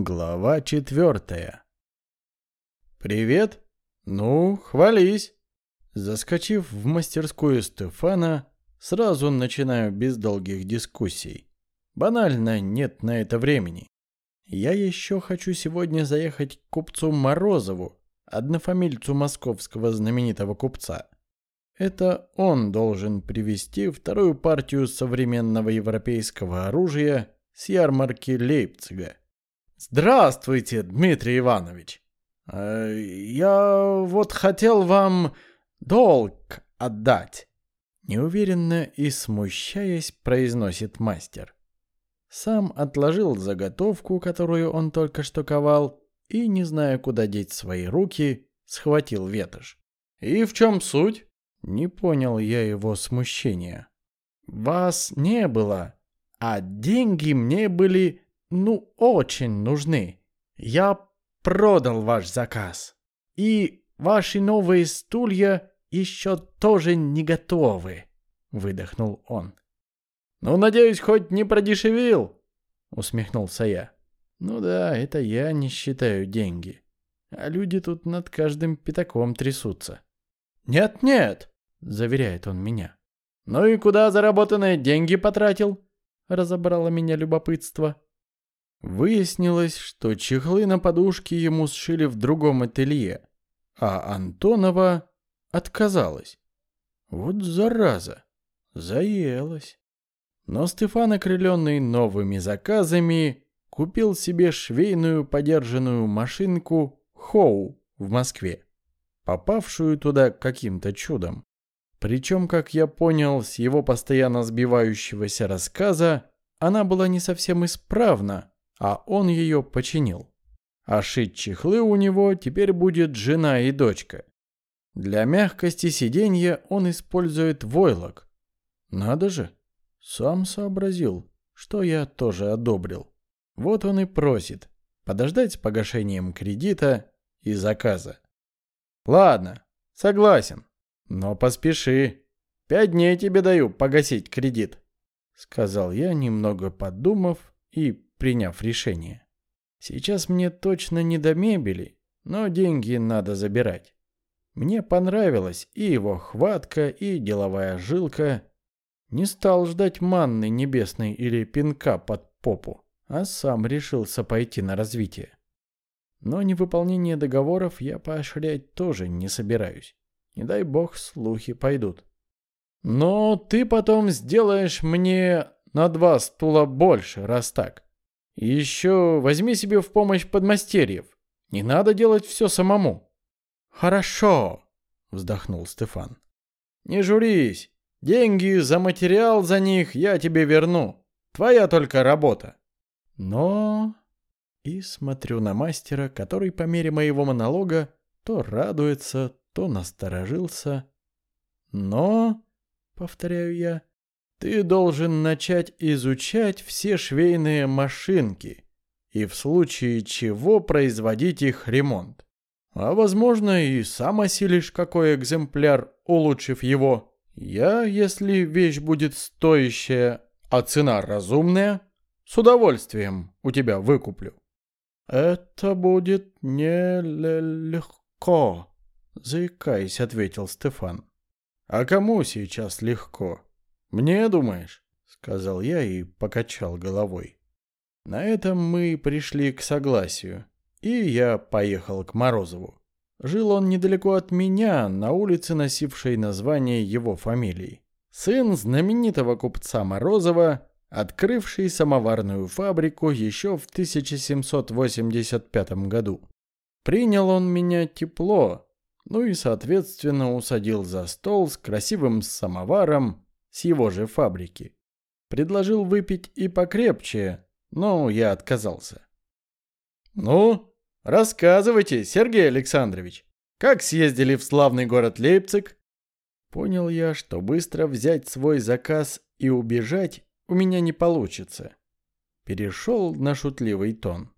Глава четвертая. «Привет. Ну, хвались». Заскочив в мастерскую Стефана, сразу начинаю без долгих дискуссий. Банально нет на это времени. Я еще хочу сегодня заехать к купцу Морозову, однофамильцу московского знаменитого купца. Это он должен привезти вторую партию современного европейского оружия с ярмарки Лейпцига. «Здравствуйте, Дмитрий Иванович! Э, я вот хотел вам долг отдать!» Неуверенно и смущаясь, произносит мастер. Сам отложил заготовку, которую он только что ковал, и, не зная, куда деть свои руки, схватил ветошь. «И в чем суть?» Не понял я его смущения. «Вас не было, а деньги мне были ну, очень нужны. Я продал ваш заказ. И ваши новые стулья еще тоже не готовы, выдохнул он. Ну, надеюсь, хоть не продешевил, усмехнулся я. Ну да, это я не считаю деньги. А люди тут над каждым пятаком трясутся. Нет-нет, заверяет он меня. Ну и куда заработанные деньги потратил? Разобрало меня любопытство. Выяснилось, что чехлы на подушке ему сшили в другом ателье, а Антонова отказалась. Вот зараза, заелась. Но Стефан, окрыленный новыми заказами, купил себе швейную подержанную машинку «Хоу» в Москве, попавшую туда каким-то чудом. Причем, как я понял с его постоянно сбивающегося рассказа, она была не совсем исправна, а он ее починил. А шить чехлы у него теперь будет жена и дочка. Для мягкости сиденья он использует войлок. Надо же, сам сообразил, что я тоже одобрил. Вот он и просит подождать с погашением кредита и заказа. Ладно, согласен, но поспеши. Пять дней тебе даю погасить кредит, сказал я, немного подумав и приняв решение. Сейчас мне точно не до мебели, но деньги надо забирать. Мне понравилась и его хватка, и деловая жилка. Не стал ждать манны небесной или пинка под попу, а сам решился пойти на развитие. Но невыполнение договоров я поощрять тоже не собираюсь. Не дай бог слухи пойдут. Но ты потом сделаешь мне на два стула больше, раз так еще возьми себе в помощь подмастерьев. Не надо делать все самому. Хорошо, вздохнул Стефан. Не журись. Деньги за материал за них я тебе верну. Твоя только работа. Но... И смотрю на мастера, который по мере моего монолога то радуется, то насторожился. Но, повторяю я, ты должен начать изучать все швейные машинки и в случае чего производить их ремонт. А возможно и сам осилишь какой экземпляр, улучшив его. Я, если вещь будет стоящая, а цена разумная, с удовольствием у тебя выкуплю. Это будет нелегко, заикаясь, ответил Стефан. А кому сейчас легко? «Мне, думаешь?» — сказал я и покачал головой. На этом мы пришли к согласию, и я поехал к Морозову. Жил он недалеко от меня, на улице, носившей название его фамилии. Сын знаменитого купца Морозова, открывший самоварную фабрику еще в 1785 году. Принял он меня тепло, ну и, соответственно, усадил за стол с красивым самоваром, с его же фабрики. Предложил выпить и покрепче, но я отказался. «Ну, рассказывайте, Сергей Александрович, как съездили в славный город Лейпциг?» Понял я, что быстро взять свой заказ и убежать у меня не получится. Перешел на шутливый тон.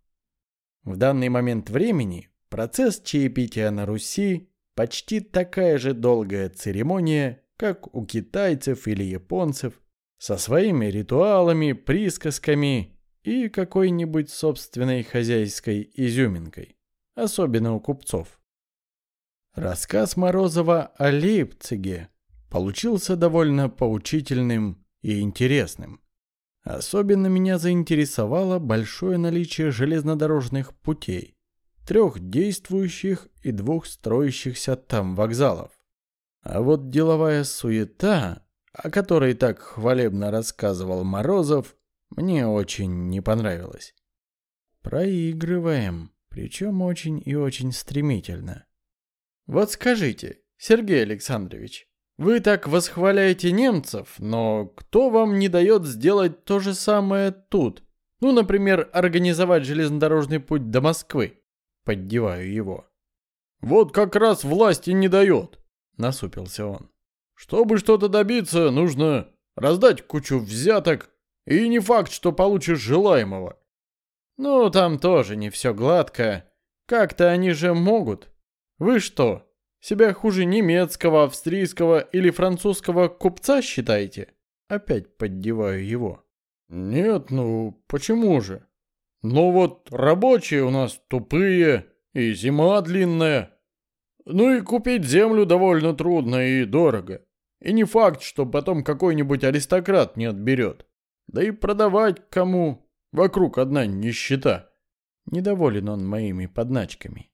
В данный момент времени процесс чаепития на Руси почти такая же долгая церемония, как у китайцев или японцев, со своими ритуалами, присказками и какой-нибудь собственной хозяйской изюминкой, особенно у купцов. Рассказ Морозова о Лейпциге получился довольно поучительным и интересным. Особенно меня заинтересовало большое наличие железнодорожных путей, трех действующих и двух строящихся там вокзалов. А вот деловая суета, о которой так хвалебно рассказывал Морозов, мне очень не понравилась. Проигрываем, причем очень и очень стремительно. Вот скажите, Сергей Александрович, вы так восхваляете немцев, но кто вам не дает сделать то же самое тут? Ну, например, организовать железнодорожный путь до Москвы. Поддеваю его. Вот как раз власти не дает, насупился он. Чтобы что-то добиться, нужно раздать кучу взяток, и не факт, что получишь желаемого. Ну, там тоже не все гладко. Как-то они же могут. Вы что, себя хуже немецкого, австрийского или французского купца считаете? Опять поддеваю его. Нет, ну почему же? Ну вот рабочие у нас тупые, и зима длинная. Ну и купить землю довольно трудно и дорого. И не факт, что потом какой-нибудь аристократ не отберет. Да и продавать кому? Вокруг одна нищета. Недоволен он моими подначками.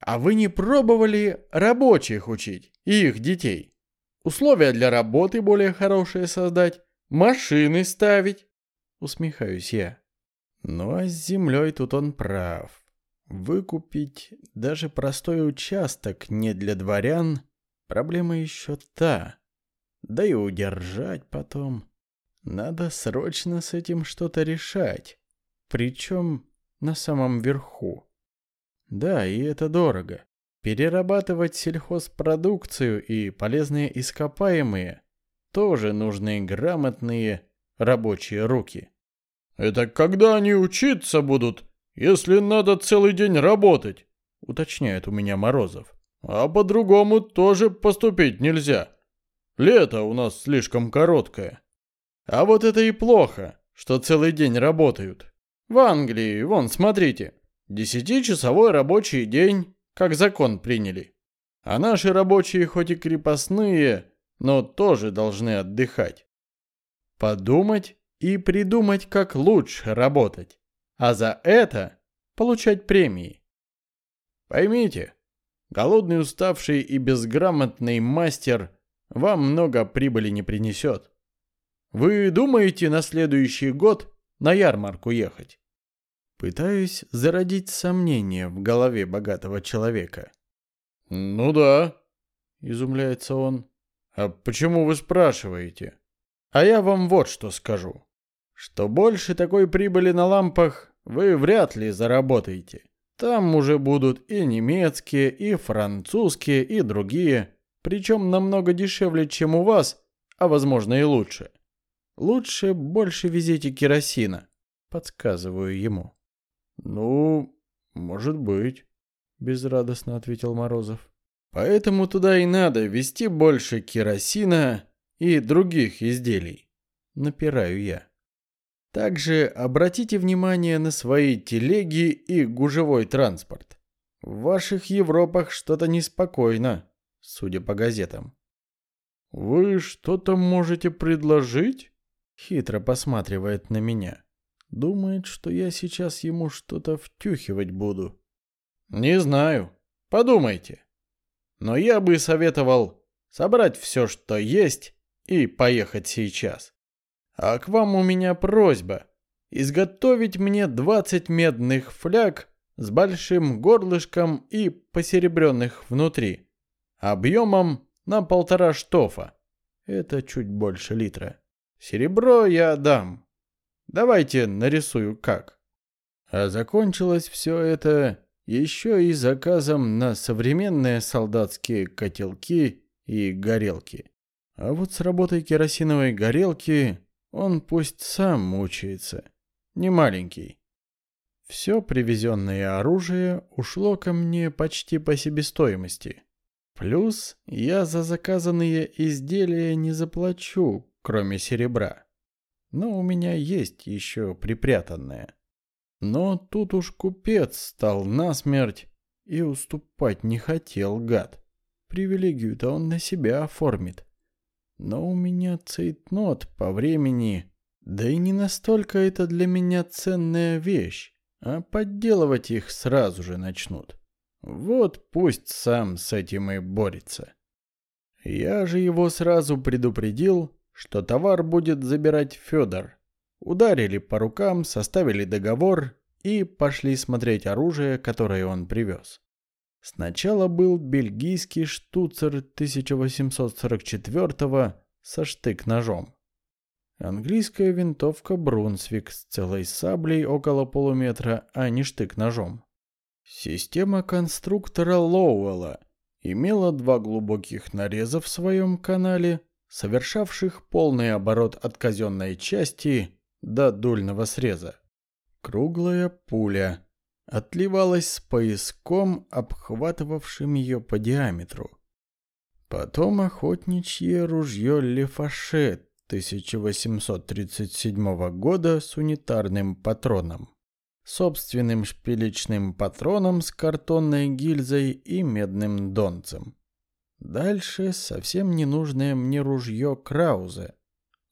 А вы не пробовали рабочих учить и их детей? Условия для работы более хорошие создать, машины ставить? Усмехаюсь я. Ну а с землей тут он прав. Выкупить даже простой участок не для дворян – проблема еще та. Да и удержать потом. Надо срочно с этим что-то решать. Причем на самом верху. Да, и это дорого. Перерабатывать сельхозпродукцию и полезные ископаемые тоже нужны грамотные рабочие руки. «Это когда они учиться будут, если надо целый день работать?» — уточняет у меня Морозов. «А по-другому тоже поступить нельзя. Лето у нас слишком короткое». «А вот это и плохо, что целый день работают. В Англии, вон, смотрите, Десятичасовой рабочий день, как закон приняли. А наши рабочие хоть и крепостные, но тоже должны отдыхать. Подумать и придумать, как лучше работать. А за это получать премии. Поймите, голодный, уставший и безграмотный мастер вам много прибыли не принесет. Вы думаете на следующий год на ярмарку ехать? Пытаюсь зародить сомнения в голове богатого человека. «Ну да», — изумляется он. «А почему вы спрашиваете?» «А я вам вот что скажу. Что больше такой прибыли на лампах вы вряд ли заработаете. Там уже будут и немецкие, и французские, и другие, причем намного дешевле, чем у вас, а возможно и лучше. Лучше больше везите керосина, подсказываю ему. «Ну, может быть», — безрадостно ответил Морозов. «Поэтому туда и надо везти больше керосина и других изделий», — напираю я. Также обратите внимание на свои телеги и гужевой транспорт. В ваших Европах что-то неспокойно, судя по газетам. «Вы что-то можете предложить?» Хитро посматривает на меня. Думает, что я сейчас ему что-то втюхивать буду. Не знаю. Подумайте. Но я бы советовал собрать все, что есть, и поехать сейчас. А к вам у меня просьба. Изготовить мне 20 медных фляг с большим горлышком и посеребренных внутри. Объемом на полтора штофа. Это чуть больше литра. Серебро я дам. Давайте нарисую как. А закончилось все это еще и заказом на современные солдатские котелки и горелки. А вот с работой керосиновой горелки он пусть сам мучается. Не маленький. Все привезенное оружие ушло ко мне почти по себестоимости. Плюс я за заказанные изделия не заплачу, кроме серебра. но у меня есть еще припрятанное. Но тут уж купец стал насмерть и уступать не хотел, гад. Привилегию-то он на себя оформит. Но у меня цейтнот по времени, да и не настолько это для меня ценная вещь, а подделывать их сразу же начнут. Вот пусть сам с этим и борется. Я же его сразу предупредил, что товар будет забирать Федор. Ударили по рукам, составили договор и пошли смотреть оружие, которое он привез. Сначала был бельгийский штуцер 1844 со штык-ножом. Английская винтовка Брунсвик с целой саблей около полуметра, а не штык-ножом. Система конструктора Лоуэлла имела два глубоких нареза в своем канале, совершавших полный оборот от казенной части до дульного среза. Круглая пуля отливалась с пояском, обхватывавшим ее по диаметру. Потом охотничье ружье Лефаше 1837 года с унитарным патроном, собственным шпилечным патроном с картонной гильзой и медным донцем. Дальше совсем ненужное мне ружье Краузе,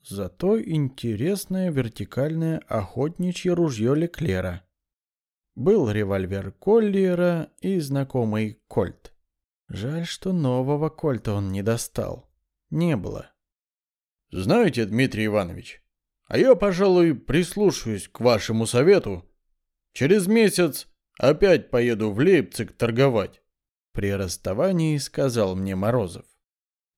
Зато интересное вертикальное охотничье ружье Леклера. Был револьвер Коллиера и знакомый Кольт. Жаль, что нового Кольта он не достал. Не было. Знаете, Дмитрий Иванович, а я, пожалуй, прислушаюсь к вашему совету. Через месяц опять поеду в Лейпциг торговать. При расставании сказал мне Морозов.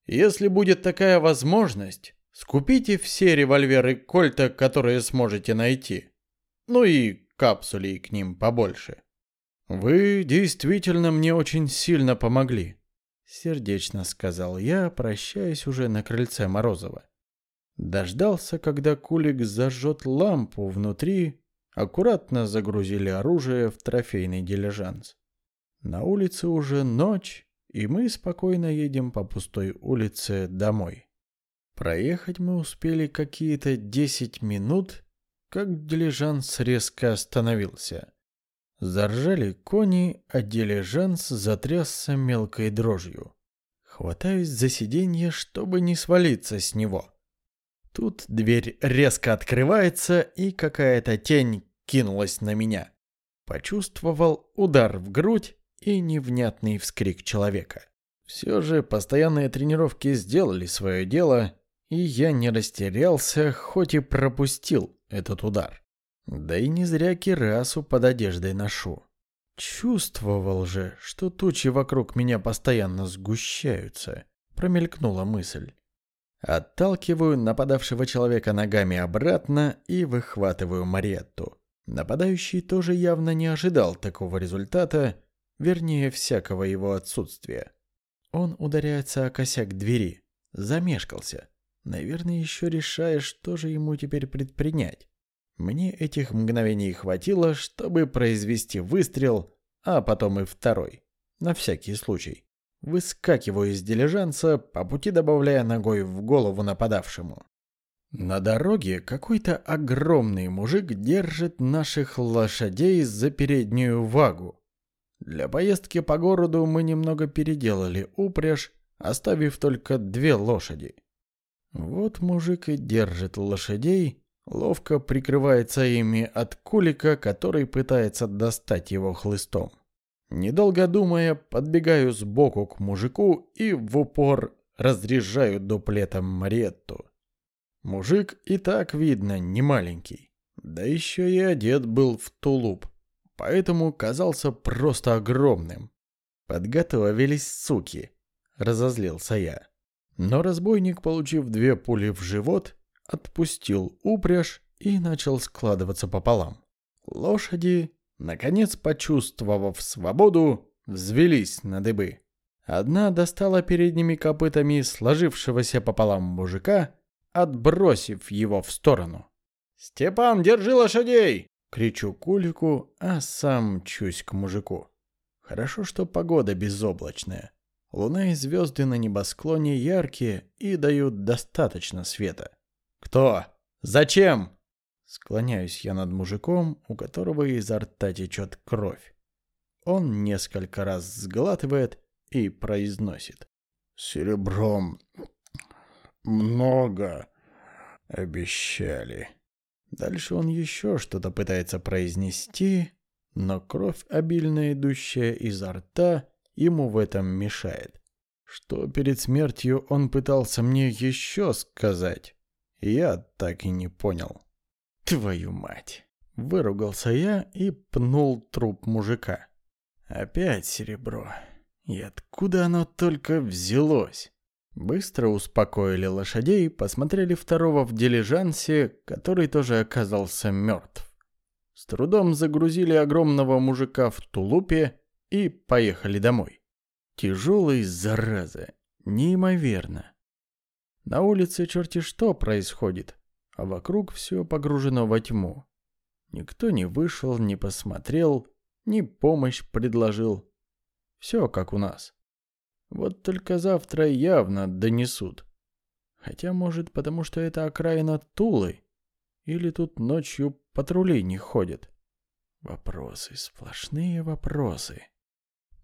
Если будет такая возможность, Скупите все револьверы Кольта, которые сможете найти. Ну и капсулей к ним побольше. Вы действительно мне очень сильно помогли, сердечно сказал я, прощаясь уже на крыльце Морозова. Дождался, когда Кулик зажжет лампу внутри, аккуратно загрузили оружие в трофейный дилижанс. На улице уже ночь, и мы спокойно едем по пустой улице домой. Проехать мы успели какие-то десять минут, как дилижанс резко остановился. Заржали кони, а дилижанс затрясся мелкой дрожью. Хватаюсь за сиденье, чтобы не свалиться с него. Тут дверь резко открывается, и какая-то тень кинулась на меня. Почувствовал удар в грудь и невнятный вскрик человека. Все же постоянные тренировки сделали свое дело, и я не растерялся, хоть и пропустил этот удар. Да и не зря кирасу под одеждой ношу. Чувствовал же, что тучи вокруг меня постоянно сгущаются. Промелькнула мысль. Отталкиваю нападавшего человека ногами обратно и выхватываю Мариетту. Нападающий тоже явно не ожидал такого результата, вернее, всякого его отсутствия. Он ударяется о косяк двери. Замешкался. Наверное, еще решая, что же ему теперь предпринять. Мне этих мгновений хватило, чтобы произвести выстрел, а потом и второй. На всякий случай. Выскакиваю из дилижанса, по пути добавляя ногой в голову нападавшему. На дороге какой-то огромный мужик держит наших лошадей за переднюю вагу. Для поездки по городу мы немного переделали упряжь, оставив только две лошади. Вот мужик и держит лошадей, ловко прикрывается ими от кулика, который пытается достать его хлыстом. Недолго думая, подбегаю сбоку к мужику и в упор разряжаю дуплетом Мариетту. Мужик и так видно не маленький, да еще и одет был в тулуп, поэтому казался просто огромным. Подготовились суки, разозлился я. Но разбойник, получив две пули в живот, отпустил упряжь и начал складываться пополам. Лошади, наконец почувствовав свободу, взвелись на дыбы. Одна достала передними копытами сложившегося пополам мужика, отбросив его в сторону. «Степан, держи лошадей!» — кричу Кулику, а сам мчусь к мужику. Хорошо, что погода безоблачная. Луна и звезды на небосклоне яркие и дают достаточно света. «Кто? Зачем?» Склоняюсь я над мужиком, у которого изо рта течет кровь. Он несколько раз сглатывает и произносит. «Серебром много обещали». Дальше он еще что-то пытается произнести, но кровь, обильно идущая изо рта, ему в этом мешает. Что перед смертью он пытался мне еще сказать, я так и не понял. Твою мать! Выругался я и пнул труп мужика. Опять серебро. И откуда оно только взялось? Быстро успокоили лошадей, посмотрели второго в дилижансе, который тоже оказался мертв. С трудом загрузили огромного мужика в тулупе и поехали домой. Тяжелый, зараза, неимоверно. На улице черти что происходит, а вокруг все погружено во тьму. Никто не вышел, не посмотрел, ни помощь предложил. Все как у нас. Вот только завтра явно донесут. Хотя, может, потому что это окраина Тулы? Или тут ночью патрули не ходят? Вопросы, сплошные вопросы.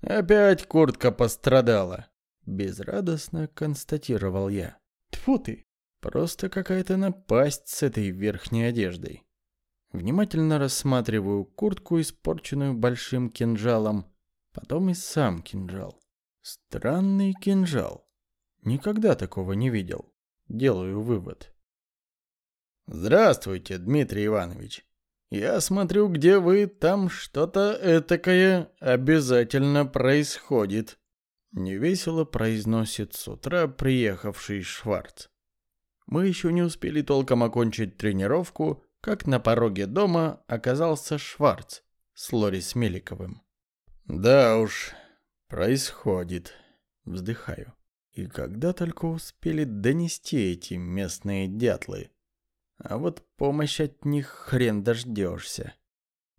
Опять куртка пострадала. Безрадостно констатировал я. Тьфу ты, просто какая-то напасть с этой верхней одеждой. Внимательно рассматриваю куртку, испорченную большим кинжалом, потом и сам кинжал. Странный кинжал. Никогда такого не видел. Делаю вывод. Здравствуйте, Дмитрий Иванович. Я смотрю, где вы, там что-то этакое обязательно происходит. Невесело произносит с утра приехавший Шварц. Мы еще не успели толком окончить тренировку, как на пороге дома оказался Шварц с Лорис Меликовым. Да уж, происходит. Вздыхаю. И когда только успели донести эти местные дятлы. А вот помощь от них хрен дождешься.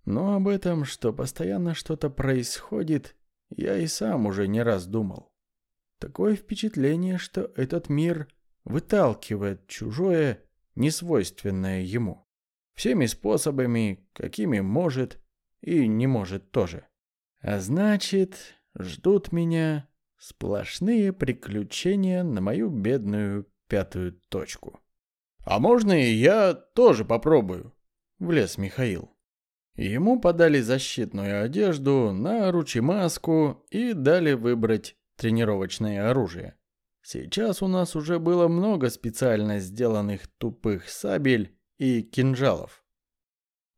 Но об этом, что постоянно что-то происходит, я и сам уже не раз думал. Такое впечатление, что этот мир выталкивает чужое, несвойственное ему. Всеми способами, какими может и не может тоже. А значит, ждут меня сплошные приключения на мою бедную пятую точку. «А можно и я тоже попробую?» — влез Михаил. Ему подали защитную одежду, наручи маску и дали выбрать тренировочное оружие. Сейчас у нас уже было много специально сделанных тупых сабель и кинжалов.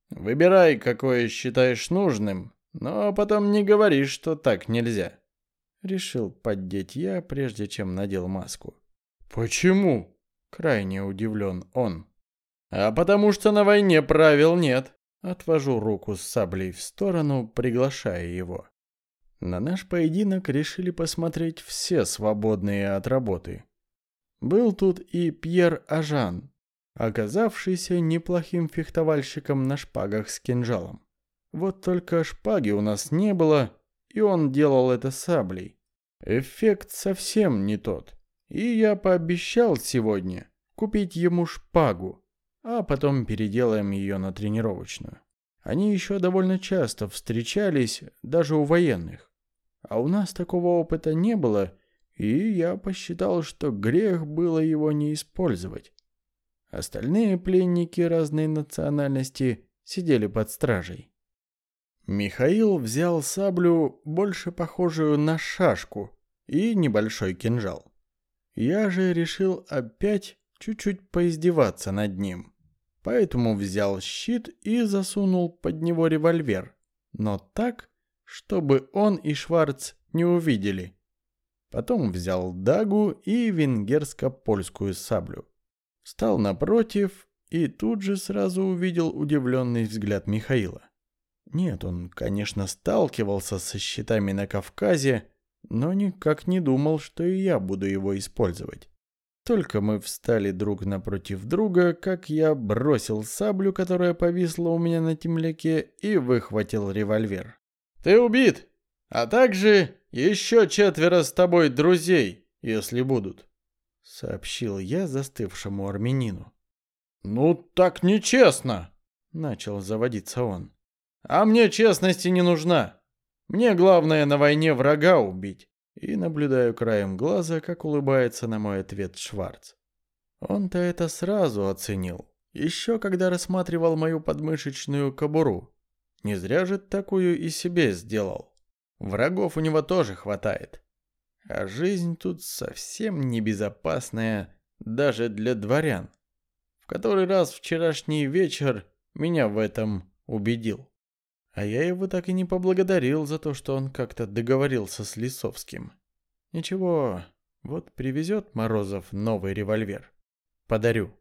Выбирай, какое считаешь нужным, но потом не говори, что так нельзя. Решил поддеть я, прежде чем надел маску. Почему? Крайне удивлен он. А потому что на войне правил нет. Отвожу руку с саблей в сторону, приглашая его. На наш поединок решили посмотреть все свободные от работы. Был тут и Пьер Ажан, оказавшийся неплохим фехтовальщиком на шпагах с кинжалом. Вот только шпаги у нас не было, и он делал это саблей. Эффект совсем не тот. И я пообещал сегодня купить ему шпагу, а потом переделаем ее на тренировочную. Они еще довольно часто встречались, даже у военных. А у нас такого опыта не было, и я посчитал, что грех было его не использовать. Остальные пленники разной национальности сидели под стражей. Михаил взял саблю, больше похожую на шашку, и небольшой кинжал. Я же решил опять чуть-чуть поиздеваться над ним. Поэтому взял щит и засунул под него револьвер. Но так, чтобы он и Шварц не увидели. Потом взял дагу и венгерско-польскую саблю. Встал напротив и тут же сразу увидел удивленный взгляд Михаила. Нет, он, конечно, сталкивался со щитами на Кавказе, но никак не думал, что и я буду его использовать. Только мы встали друг напротив друга, как я бросил саблю, которая повисла у меня на темляке, и выхватил револьвер. «Ты убит! А также еще четверо с тобой друзей, если будут», — сообщил я застывшему армянину. «Ну, так нечестно!» — начал заводиться он. «А мне честности не нужна. Мне главное на войне врага убить». И наблюдаю краем глаза, как улыбается на мой ответ Шварц. Он-то это сразу оценил, еще когда рассматривал мою подмышечную кобуру. Не зря же такую и себе сделал. Врагов у него тоже хватает. А жизнь тут совсем небезопасная даже для дворян. В который раз вчерашний вечер меня в этом убедил. А я его так и не поблагодарил за то, что он как-то договорился с Лисовским. Ничего, вот привезет Морозов новый револьвер. Подарю.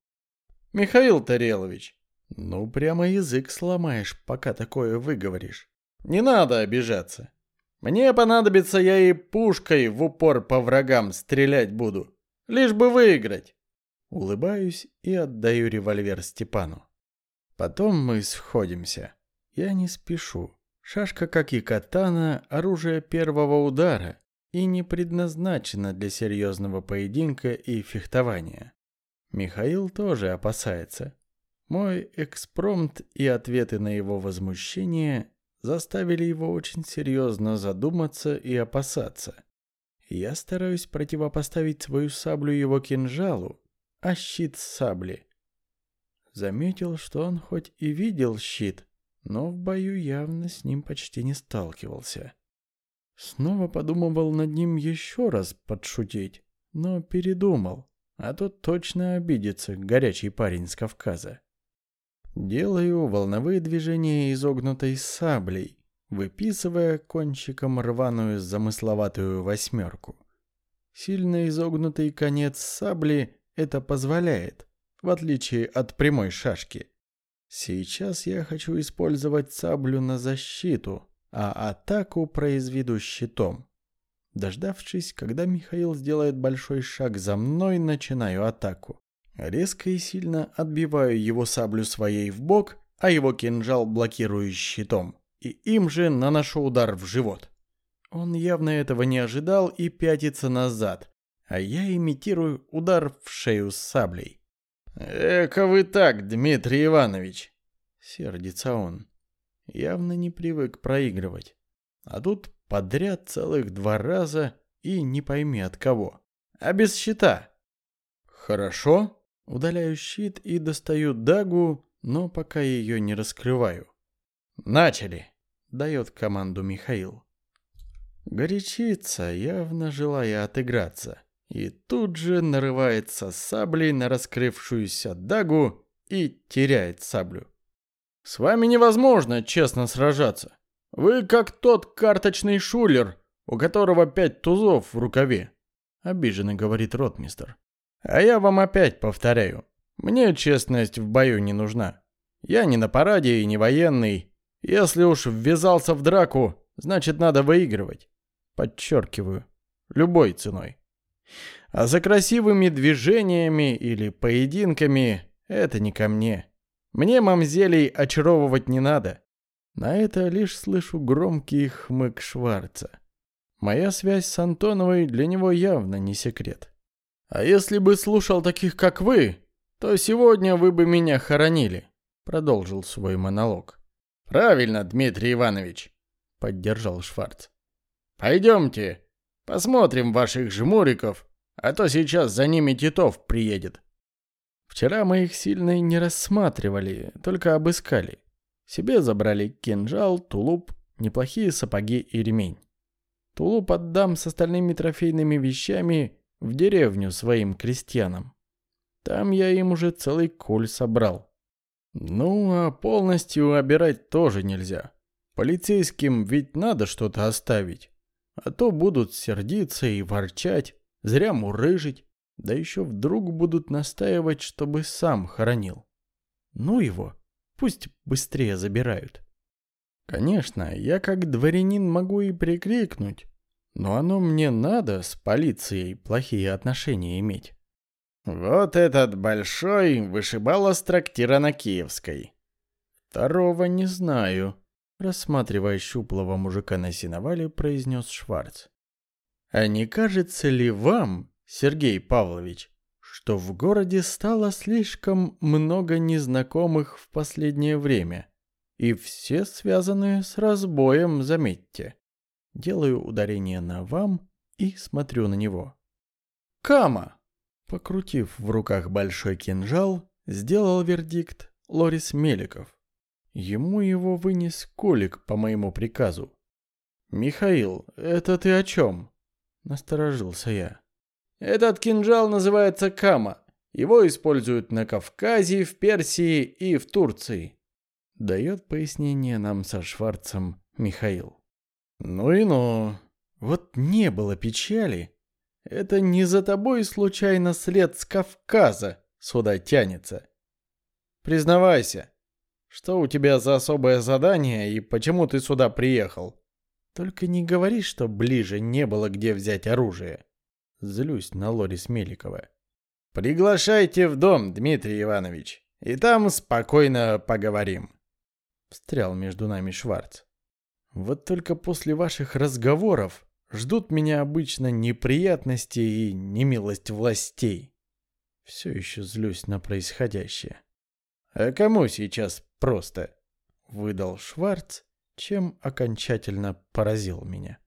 Михаил Тарелович, ну прямо язык сломаешь, пока такое выговоришь. Не надо обижаться. Мне понадобится, я и пушкой в упор по врагам стрелять буду. Лишь бы выиграть. Улыбаюсь и отдаю револьвер Степану. Потом мы сходимся. Я не спешу. Шашка, как и катана, оружие первого удара и не предназначена для серьезного поединка и фехтования. Михаил тоже опасается. Мой экспромт и ответы на его возмущение заставили его очень серьезно задуматься и опасаться. Я стараюсь противопоставить свою саблю его кинжалу, а щит сабли. Заметил, что он хоть и видел щит, но в бою явно с ним почти не сталкивался. Снова подумывал над ним еще раз подшутить, но передумал, а то точно обидится горячий парень с Кавказа. Делаю волновые движения изогнутой саблей, выписывая кончиком рваную замысловатую восьмерку. Сильно изогнутый конец сабли это позволяет, в отличие от прямой шашки. Сейчас я хочу использовать саблю на защиту, а атаку произведу щитом. Дождавшись, когда Михаил сделает большой шаг за мной, начинаю атаку. Резко и сильно отбиваю его саблю своей в бок, а его кинжал блокирую щитом, и им же наношу удар в живот. Он явно этого не ожидал и пятится назад, а я имитирую удар в шею с саблей. «Эка вы так, Дмитрий Иванович!» — сердится он. Явно не привык проигрывать. А тут подряд целых два раза и не пойми от кого. А без щита. «Хорошо», Удаляю щит и достаю дагу, но пока ее не раскрываю. «Начали!» — дает команду Михаил. Горячится, явно желая отыграться, и тут же нарывается саблей на раскрывшуюся дагу и теряет саблю. «С вами невозможно честно сражаться. Вы как тот карточный шулер, у которого пять тузов в рукаве», — обиженно говорит ротмистер. А я вам опять повторяю, мне честность в бою не нужна. Я не на параде и не военный. Если уж ввязался в драку, значит надо выигрывать. Подчеркиваю, любой ценой. А за красивыми движениями или поединками это не ко мне. Мне мамзелей очаровывать не надо. На это лишь слышу громкий хмык Шварца. Моя связь с Антоновой для него явно не секрет. А если бы слушал таких, как вы, то сегодня вы бы меня хоронили, продолжил свой монолог. Правильно, Дмитрий Иванович, поддержал Шварц. Пойдемте, посмотрим ваших жмуриков, а то сейчас за ними Титов приедет. Вчера мы их сильно не рассматривали, только обыскали. Себе забрали кинжал, тулуп, неплохие сапоги и ремень. Тулуп отдам с остальными трофейными вещами в деревню своим крестьянам. Там я им уже целый куль собрал. Ну, а полностью обирать тоже нельзя. Полицейским ведь надо что-то оставить. А то будут сердиться и ворчать, зря мурыжить, да еще вдруг будут настаивать, чтобы сам хоронил. Ну его, пусть быстрее забирают. Конечно, я как дворянин могу и прикрикнуть, но оно мне надо с полицией плохие отношения иметь. Вот этот большой вышибала с трактира на Киевской. Второго не знаю, рассматривая щуплого мужика на сеновале, произнес Шварц. А не кажется ли вам, Сергей Павлович, что в городе стало слишком много незнакомых в последнее время. И все связаны с разбоем, заметьте. Делаю ударение на «вам» и смотрю на него. «Кама!» Покрутив в руках большой кинжал, сделал вердикт Лорис Меликов. Ему его вынес Колик по моему приказу. «Михаил, это ты о чем?» Насторожился я. «Этот кинжал называется Кама. Его используют на Кавказе, в Персии и в Турции», дает пояснение нам со Шварцем Михаил. «Ну и ну. Вот не было печали. Это не за тобой случайно след с Кавказа сюда тянется. Признавайся, что у тебя за особое задание и почему ты сюда приехал? Только не говори, что ближе не было где взять оружие. Злюсь на Лорис Меликова. Приглашайте в дом, Дмитрий Иванович, и там спокойно поговорим. Встрял между нами Шварц. Вот только после ваших разговоров ждут меня обычно неприятности и немилость властей. Все еще злюсь на происходящее. А кому сейчас просто? Выдал Шварц, чем окончательно поразил меня.